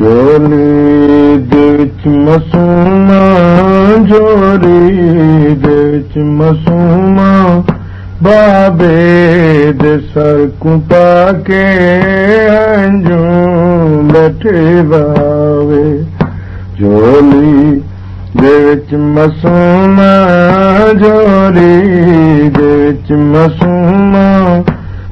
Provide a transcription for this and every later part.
चोलीच मसूमा जोड़ी विच मसूमा बाबेद सरका बट बावे झोलीच मसूमा जसूमा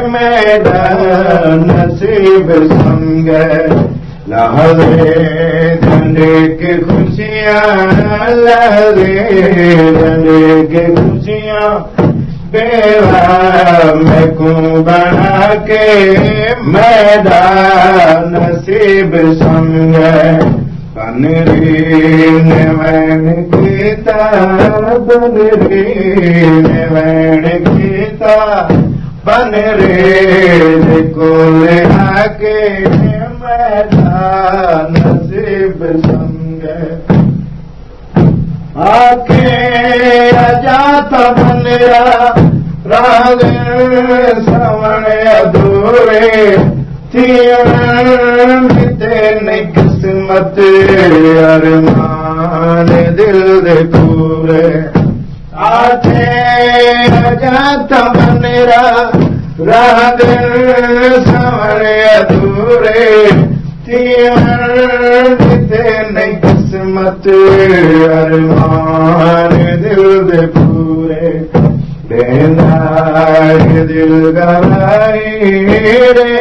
मैदान नसीब संग। लहरे डंडे के खुशियाँ, लहरे डंडे के खुशियाँ। बेवा में को बना के मैदान नसीब संग। बनरी ने वैन गीता बनरी ने वैन गीता को मैदान नसीब संग। अजात बनरा राग सवण अधूरे। थियण ते किस्मत आथे अजात बनरा राग सवण अधूरे थियण ते किस्मत अरमान दिल दे पूरे। बेनार दिल गवाई रे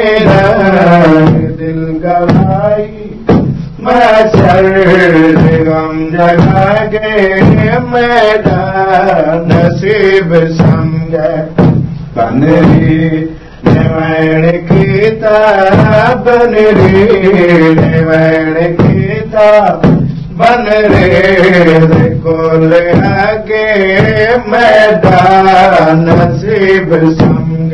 दिल गवाई बसर गम जगागे मैदान नसीब समझ बनरी नैण बन बनरी नवैण गीता बन रे कोल आगे मैदान नसीब समझ